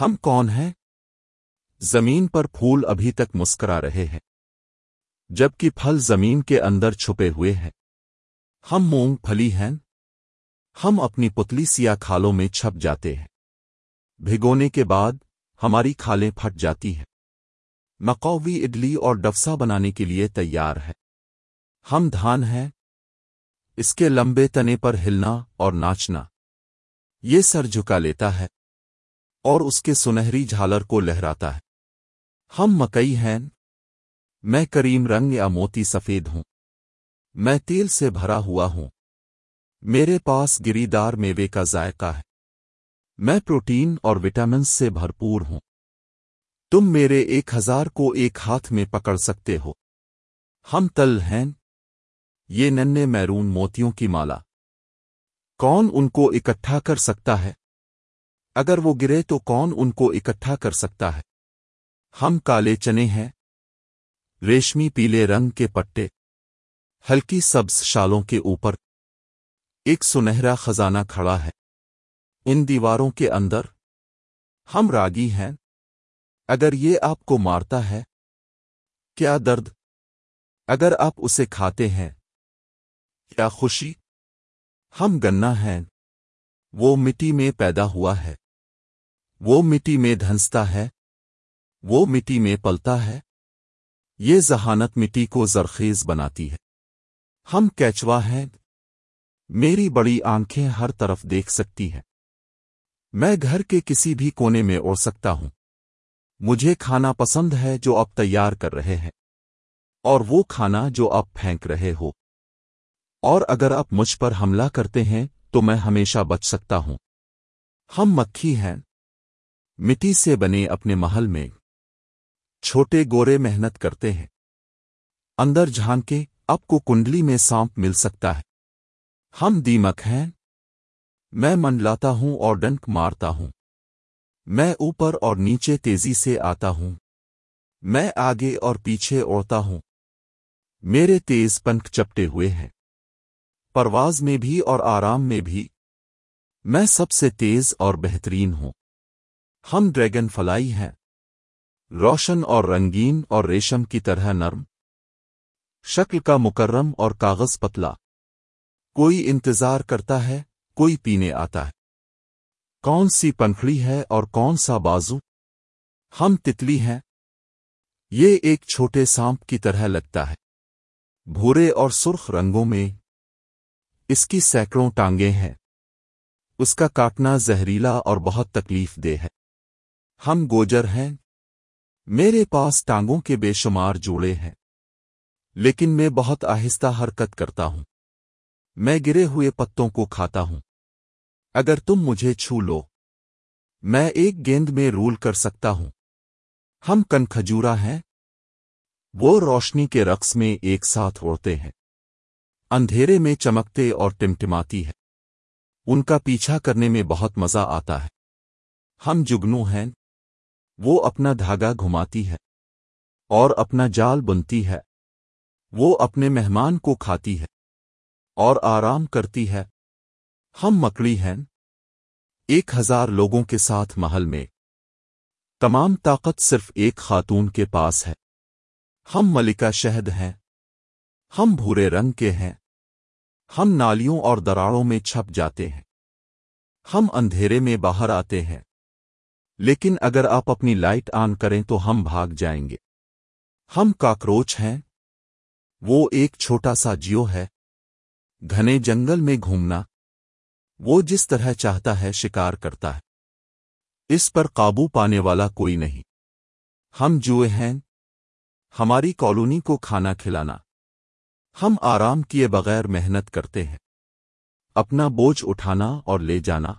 ہم کون ہیں؟ زمین پر پھول ابھی تک مسکرا رہے ہیں۔ جبکہ پھل زمین کے اندر چھپے ہوئے ہیں۔ ہم مونگ پھلی ہیں۔ ہم اپنی پتلی سیا کھالوں میں چھپ جاتے ہیں۔ بھگونے کے بعد ہماری کھالیں پھٹ جاتی ہیں۔ مقوی اڈلی اور ڈفسا بنانے کے لیے تیار ہے ہم دھان ہیں۔ اس کے لمبے تنے پر ہلنا اور ناچنا۔ یہ سر جھکا لیتا ہے۔ اور اس کے سنہری جھالر کو لہراتا ہے۔ ہم مکئی ہیں۔ میں کریم رنگ یا موتی سفید ہوں۔ میں تیل سے بھرا ہوا ہوں۔ میرے پاس گری دار میوے کا ذائقہ ہے۔ میں پروٹین اور وٹامنس سے بھرپور ہوں۔ تم میرے ایک ہزار کو ایک ہاتھ میں پکڑ سکتے ہو۔ ہم تل ہیں۔ یہ ننے میرون موتیوں کی مالا۔ کون ان کو اکٹھا کر سکتا ہے؟ اگر وہ گرے تو کون ان کو اکٹھا کر سکتا ہے؟ ہم کالے چنے ہیں، ریشمی پیلے رنگ کے پٹے، ہلکی سبز شالوں کے اوپر۔ ایک سنہرا خزانہ کھڑا ہے۔ ان دیواروں کے اندر ہم راگی ہیں۔ اگر یہ آپ کو مارتا ہے، کیا درد؟ اگر آپ اسے کھاتے ہیں، کیا خوشی؟ ہم گنا ہیں۔ وہ مٹی میں پیدا ہوا ہے۔ وہ مٹی میں دھنستا ہے، وہ مٹی میں پلتا ہے۔ یہ ذہانت مٹی کو زرخیز بناتی ہے۔ ہم کیچوا ہیں۔ میری بڑی آنکھیں ہر طرف دیکھ سکتی ہیں۔ میں گھر کے کسی بھی کونے میں اوڑ سکتا ہوں۔ مجھے کھانا پسند ہے جو آپ تیار کر رہے ہیں۔ اور وہ کھانا جو آپ پھینک رہے ہو۔ اور اگر آپ مجھ پر حملہ کرتے ہیں تو میں ہمیشہ بچ سکتا ہوں۔ ہم مکھی ہیں۔ مٹی سے بنے اپنے محل میں چھوٹے گورے محنت کرتے ہیں۔ اندر جھان کے آپ کو کنڈلی میں سانپ مل سکتا ہے۔ ہم دیمک ہیں۔ میں منڈلاتا ہوں اور ڈنک مارتا ہوں۔ میں اوپر اور نیچے تیزی سے آتا ہوں۔ میں آگے اور پیچھے اوڑتا ہوں۔ میرے تیز پنکھ چپٹے ہوئے ہیں۔ پرواز میں بھی اور آرام میں بھی۔ میں سب سے تیز اور بہترین ہوں۔ ہم ڈریگن فلائی ہیں۔ روشن اور رنگین اور ریشم کی طرح نرم۔ شکل کا مکرم اور کاغذ پتلا۔ کوئی انتظار کرتا ہے، کوئی پینے آتا ہے۔ کون سی پنکھڑی ہے اور کون سا بازو؟ ہم تتلی ہیں۔ یہ ایک چھوٹے سانپ کی طرح لگتا ہے۔ بھورے اور سرخ رنگوں میں اس کی سینکڑوں ٹانگیں ہیں۔ اس کا کاٹنا زہریلا اور بہت تکلیف دہ ہے۔ ہم گوجر ہیں۔ میرے پاس ٹانگوں کے بے شمار جوڑے ہیں۔ لیکن میں بہت آہستہ حرکت کرتا ہوں۔ میں گرے ہوئے پتوں کو کھاتا ہوں۔ اگر تم مجھے چھو لو، میں ایک گیند میں رول کر سکتا ہوں۔ ہم کن کھجورا ہیں۔ وہ روشنی کے رقص میں ایک ساتھ اڑتے ہیں۔ اندھیرے میں چمکتے اور ٹمٹماتی ہے ان کا پیچھا کرنے میں بہت مزہ آتا ہے۔ ہم جگنو ہیں۔ وہ اپنا دھاگا گھماتی ہے اور اپنا جال بنتی ہے۔ وہ اپنے مہمان کو کھاتی ہے اور آرام کرتی ہے۔ ہم مکڑی ہیں۔ ایک ہزار لوگوں کے ساتھ محل میں۔ تمام طاقت صرف ایک خاتون کے پاس ہے۔ ہم ملکہ شہد ہیں۔ ہم بھورے رنگ کے ہیں۔ ہم نالیوں اور دراڑوں میں چھپ جاتے ہیں۔ ہم اندھیرے میں باہر آتے ہیں۔ لیکن اگر آپ اپنی لائٹ آن کریں تو ہم بھاگ جائیں گے۔ ہم کاکروچ ہیں۔ وہ ایک چھوٹا سا جیو ہے۔ گھنے جنگل میں گھومنا۔ وہ جس طرح چاہتا ہے شکار کرتا ہے۔ اس پر قابو پانے والا کوئی نہیں۔ ہم جوئے ہیں۔ ہماری کالونی کو کھانا کھلانا۔ ہم آرام کیے بغیر محنت کرتے ہیں۔ اپنا بوجھ اٹھانا اور لے جانا۔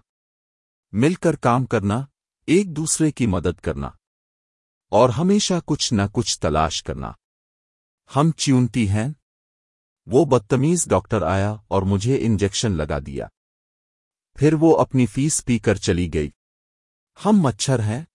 مل کر کام کرنا۔ ایک دوسرے کی مدد کرنا۔ اور ہمیشہ کچھ نہ کچھ تلاش کرنا۔ ہم چیونتی ہیں۔ وہ بدتمیز ڈاکٹر آیا اور مجھے انجیکشن لگا دیا۔ پھر وہ اپنی فیس پی کر چلی گئی۔ ہم مچھر ہیں۔